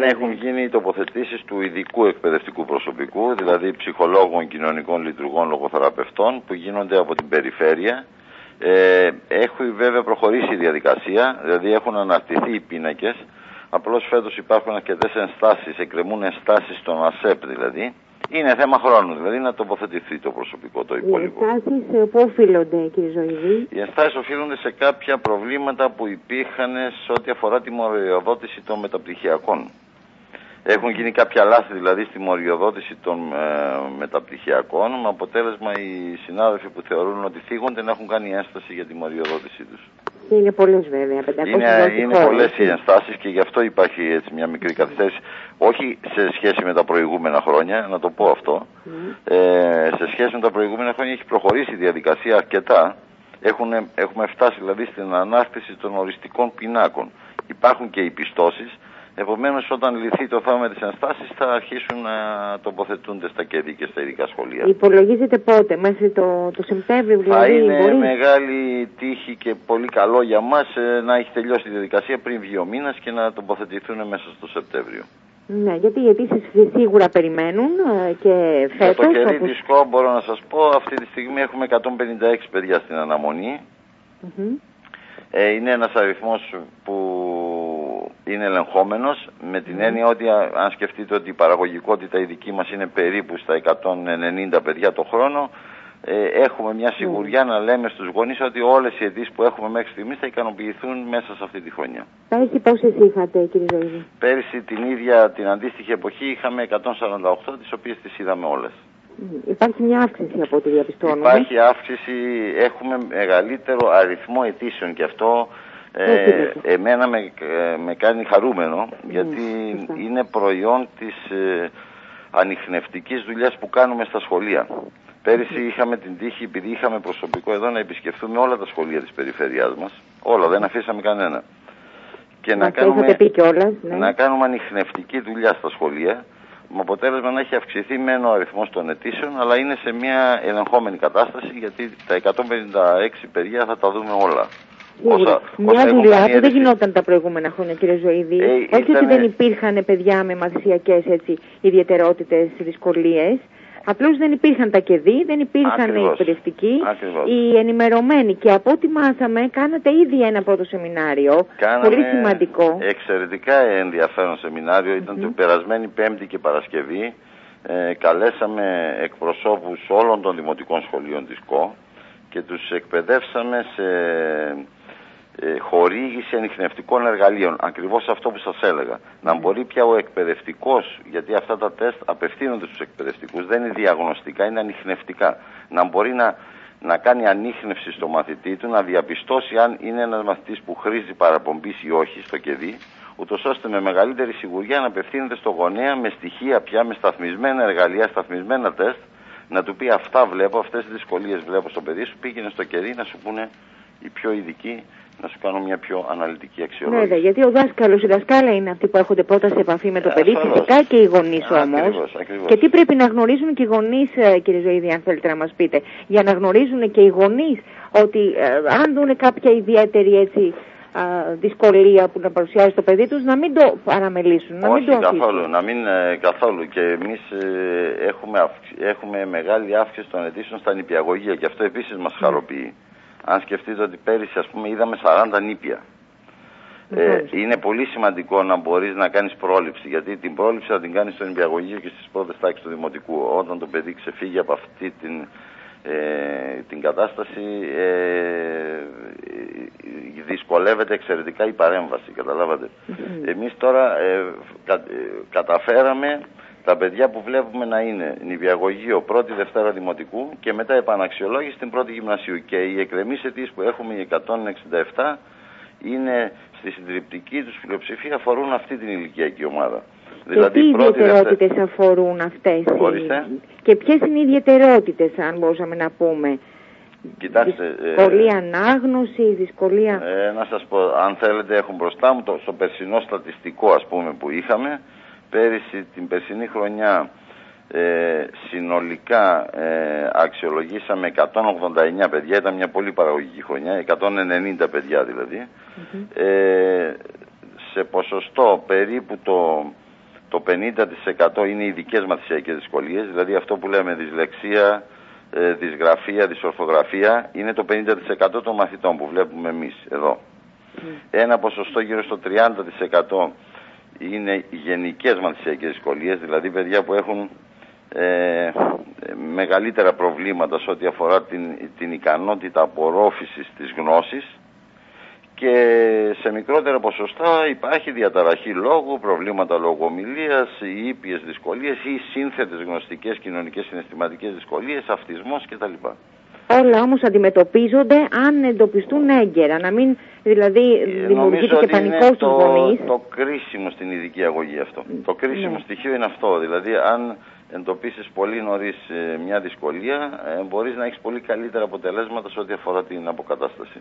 δεν έχουν γίνει οι τοποθετήσεις του ειδικού εκπαιδευτικού προσωπικού, δηλαδή ψυχολόγων, κοινωνικών λειτουργών, λογοθεραπευτών που γίνονται από την περιφέρεια. Ε, έχει βέβαια προχωρήσει η διαδικασία, δηλαδή έχουν αναρτηθεί οι πίνακες. Απλώς φέτος υπάρχουν αρκετές ενστάσεις, εκκρεμούν ενστάσεις στον ΑΣΕΠ δηλαδή. Είναι θέμα χρόνου, δηλαδή να τοποθετηθεί το προσωπικό το υπόλοιπο. Οι ενστάσεις ε, πού οφείλονται κύριε Ζωηδή; Οι ενστάσεις οφείλονται σε κάποια προβλήματα που υπήρχαν σε ό,τι αφορά τη μοριοδότηση των μεταπτυχιακών. Έχουν γίνει κάποια λάθη δηλαδή στη μοριοδότηση των ε, μεταπτυχιακών με αποτέλεσμα οι συνάδελφοι που θεωρούν ότι θίγονται να έχουν κάνει ένσταση για τη μοριοδότησή τους. Είναι πολλές βέβαια, 500 Είναι, είναι πολλές οι ενστάσεις και γι' αυτό υπάρχει έτσι μια μικρή καθυστέρηση. Όχι σε σχέση με τα προηγούμενα χρόνια, να το πω αυτό. Ε, σε σχέση με τα προηγούμενα χρόνια έχει προχωρήσει η διαδικασία αρκετά. Έχουν, έχουμε φτάσει δηλαδή στην ανάστηση των οριστικών πινάκων. Υπάρχουν και οι πιστώσεις Επομένως όταν λυθεί το θέμα με τις ενστάσεις θα αρχίσουν να τοποθετούνται στα κέντρα και στα ειδικά σχολεία. Υπολογίζεται πότε, μέσα το, το Σεπτέμβριο δηλαδή. Θα είναι μεγάλη τύχη και πολύ καλό για μας ε, να έχει τελειώσει η διαδικασία πριν βγει ο μήνας και να τοποθετηθούν μέσα στο Σεπτέμβριο. Ναι, γιατί οι αιτήσεις σίγουρα περιμένουν ε, και φέτος... Για το κερί όπως... μπορώ να σας πω, αυτή τη στιγμή έχουμε 156 παιδιά στην αναμονή. ε, είναι ένας αριθμός που είναι ελεγχόμενος με την έννοια ότι αν σκεφτείτε ότι η παραγωγικότητα η δική μας είναι περίπου στα 190 παιδιά το χρόνο ε, έχουμε μια σιγουριά να λέμε στους γονείς ότι όλες οι αιτήσεις που έχουμε μέχρι στιγμής θα ικανοποιηθούν μέσα σε αυτή τη χρονιά. Πέρυσι πόσες είχατε κύριε Ζωήδη. Πέρυσι την ίδια την αντίστοιχη εποχή είχαμε 148 τις οποίες τις είδαμε όλες. Υπάρχει μια αύξηση από ό,τι διαπιστώνουμε. Υπάρχει αύξηση, έχουμε μεγαλύτερο αριθμό αιτήσεων και αυτό ε, εμένα με, με κάνει χαρούμενο γιατί είναι προϊόν της ε, ανοιχνευτικής δουλειάς που κάνουμε στα σχολεία. Πέρυσι είχαμε την τύχη, επειδή είχαμε προσωπικό εδώ, να επισκεφθούμε όλα τα σχολεία της περιφερειάς μας. Όλα, δεν αφήσαμε κανένα. Και να, κάνουμε, ναι. να κάνουμε ανοιχνευτική δουλειά στα σχολεία, με αποτέλεσμα να έχει αυξηθεί μεν ο αριθμός των αιτήσεων, αλλά είναι σε μια ελεγχόμενη κατάσταση, γιατί τα 156 παιδιά θα τα δούμε όλα. Όσα, Μια δουλειά που δεν γινόταν τα προηγούμενα χρόνια, κύριε Ζωήδη. Ε, Όχι ότι δεν υπήρχαν παιδιά με μαθησιακές ιδιαιτερότητες, δυσκολίες. Απλώς δεν υπήρχαν τα κεδί, δεν υπήρχαν οι εκπαιδευτικοί, οι ενημερωμένοι. Και από ό,τι μάθαμε, κάνατε ήδη ένα πρώτο σεμινάριο. Κάναμε πολύ σημαντικό. Εξαιρετικά ενδιαφέρον σεμινάριο. Ήταν mm-hmm. την περασμένη Πέμπτη και Παρασκευή. Ε, καλέσαμε εκπροσώπους όλων των δημοτικών σχολείων της ΚΟ και τους εκπαιδεύσαμε σε ε, χορήγηση ανοιχνευτικών εργαλείων. Ακριβώς αυτό που σας έλεγα. Να μπορεί πια ο εκπαιδευτικός, γιατί αυτά τα τεστ απευθύνονται στους εκπαιδευτικούς, δεν είναι διαγνωστικά, είναι ανοιχνευτικά. Να μπορεί να, να κάνει ανείχνευση στο μαθητή του, να διαπιστώσει αν είναι ένας μαθητής που χρήζει παραπομπής ή όχι στο κεδί, ούτως ώστε με μεγαλύτερη σιγουριά να απευθύνεται στο γονέα με στοιχεία πια, με σταθμισμένα εργαλεία, σταθμισμένα τεστ, να του πει αυτά βλέπω, αυτές τις δυσκολίες βλέπω στο παιδί σου, πήγαινε στο κερί να σου πούνε οι πιο ειδικοί να σου κάνουν μια πιο αναλυτική αξιολόγηση. Ναι, γιατί ο δάσκαλος, η δασκάλα είναι αυτοί που έρχονται πρώτα σε επαφή με το ε, παιδί, φυσικά και οι γονείς όμως. Και τι πρέπει να γνωρίζουν και οι γονείς, ε, κύριε Ζωήδη, αν θέλετε να μας πείτε, για να γνωρίζουν και οι γονείς ότι ε, αν δουν κάποια ιδιαίτερη έτσι δυσκολία που να παρουσιάζει το παιδί τους να μην το παραμελήσουν, να Όχι μην το καθόλου, να μην καθόλου και εμείς έχουμε, έχουμε μεγάλη αύξηση των αιτήσεων στα νηπιαγωγεία και αυτό επίσης μας ναι. χαροποιεί. Αν σκεφτείτε ότι πέρυσι ας πούμε είδαμε 40 νήπια. Ε, είναι πολύ σημαντικό να μπορείς να κάνεις πρόληψη γιατί την πρόληψη θα την κάνεις στο νηπιαγωγείο και στις πρώτες τάξεις του δημοτικού. Όταν το παιδί ξεφύγει από αυτή την, ε, την κατάσταση ε, δυσκολεύεται εξαιρετικά η παρέμβαση, καταλάβατε. Εμείς τώρα ε, καταφέραμε τα παιδιά που βλέπουμε να είναι νηπιαγωγείο πρώτη Δευτέρα Δημοτικού και μετά επαναξιολόγηση στην πρώτη Γυμνασίου. Και οι εκκρεμείς αιτήσεις που έχουμε οι 167 είναι στη συντριπτική τους πλειοψηφία αφορούν αυτή την ηλικιακή ομάδα. Και δηλαδή, τι ιδιαιτερότητες αφορούν αυτές. Και ποιες είναι οι ιδιαιτερότητες αν μπορούσαμε να πούμε; Κοιτάξτε, δυσκολία ε, ανάγνωση, δυσκολία... Ε, να σας πω, αν θέλετε έχω μπροστά μου το, στο περσινό στατιστικό ας πούμε που είχαμε Πέρυσι, την περσινή χρονιά, ε, συνολικά ε, αξιολογήσαμε 189 παιδιά, ήταν μια πολύ παραγωγική χρονιά, 190 παιδιά δηλαδή. Ε, σε ποσοστό περίπου το το 50% είναι ειδικές μαθησιακές δυσκολίες, δηλαδή αυτό που λέμε δυσλεξία, ε, δυσγραφία, δυσορθογραφία, είναι το 50% των μαθητών που βλέπουμε εμείς εδώ. Ένα ποσοστό γύρω στο 30% είναι γενικές μαθησιακές δυσκολίες, δηλαδή παιδιά που έχουν ε, μεγαλύτερα προβλήματα σε ό,τι αφορά την, την ικανότητα απορρόφησης της γνώσης και σε μικρότερα ποσοστά υπάρχει διαταραχή λόγου, προβλήματα λογομιλίας, ήπιες δυσκολίες ή σύνθετες γνωστικές κοινωνικές συναισθηματικές δυσκολίες, αυτισμός κτλ. Όλα όμως αντιμετωπίζονται αν εντοπιστούν έγκαιρα, να μην δηλαδή ε, δημιουργείται και πανικός στους γονείς. Το κρίσιμο στην ειδική αγωγή αυτό. Το κρίσιμο ναι. στοιχείο είναι αυτό, δηλαδή αν εντοπίσεις πολύ νωρίς ε, μια δυσκολία, ε, μπορείς να έχεις πολύ καλύτερα αποτελέσματα σε ό,τι αφορά την αποκατάσταση.